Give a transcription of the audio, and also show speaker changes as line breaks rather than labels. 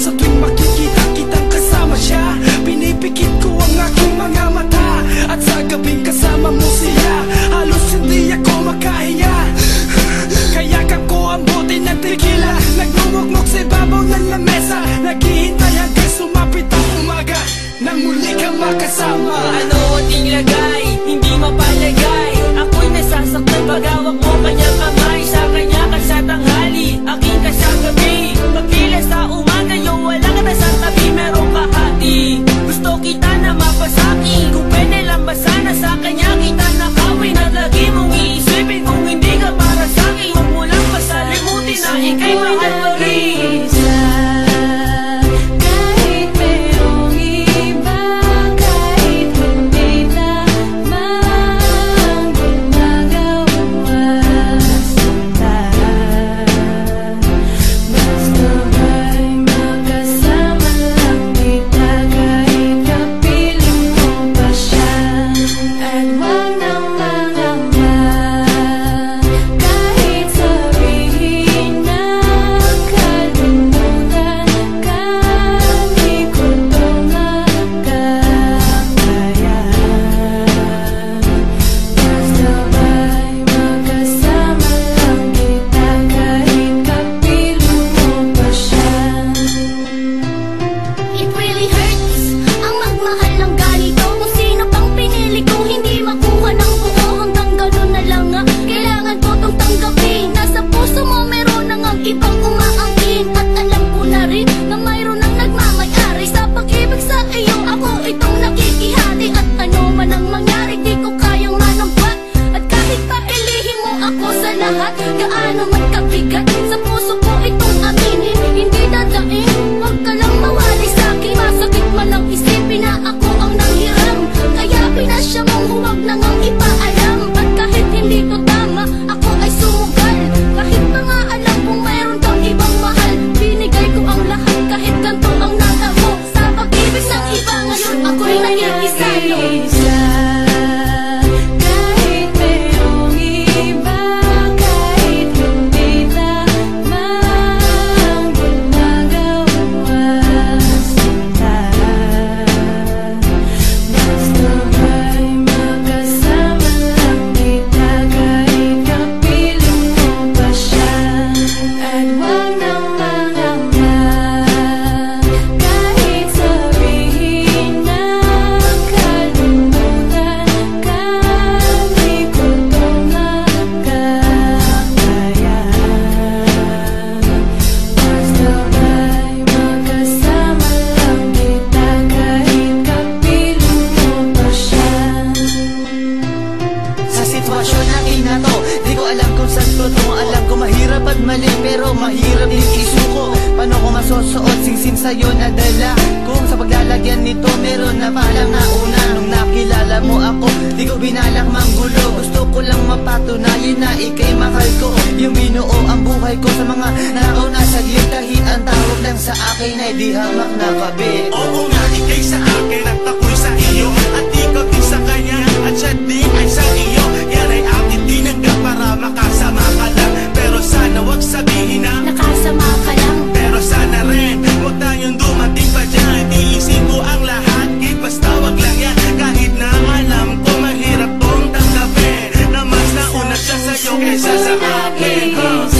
Sa
tuwing makikita kitang kasama siya Pinipikit ko
ang aking mga mata. At sa gabing kasama mo siya Halos hindi ako makahinga Kaya kako ang bote ng tequila Nagmumukmuk sa ibabaw ng
lamesa. Naghihintay hanggang sumapit ang umaga. Nang muli ka makasama. Ano ang lagay? Hindi mapalagay. Ako'y nasasaktan. Pag hawak mo
kanya Hey, pwedeng isuko Paano ko masusuot? Singsin sa'yo na dala Kung sa paglalagyan nito meron na paalam na una Nung nakilala mo ako, di ko binalak mang gulo Gusto ko lang mapatunayan na ikay mahal ko. Yung minuo ang buhay ko sa mga nakaw na saglit. Kahit ang tawag lang sa akin ay di hamak na kabit
Oo nga, ikay sa akin canción que se hace